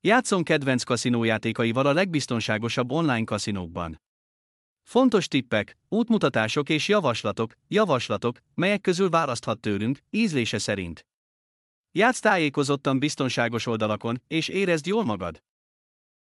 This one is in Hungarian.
Játszon kedvenc kaszinójátékaival a legbiztonságosabb online kaszinókban. Fontos tippek, útmutatások és javaslatok, javaslatok, melyek közül választhat tőlünk, ízlése szerint. Játsz tájékozottan biztonságos oldalakon, és érezd jól magad.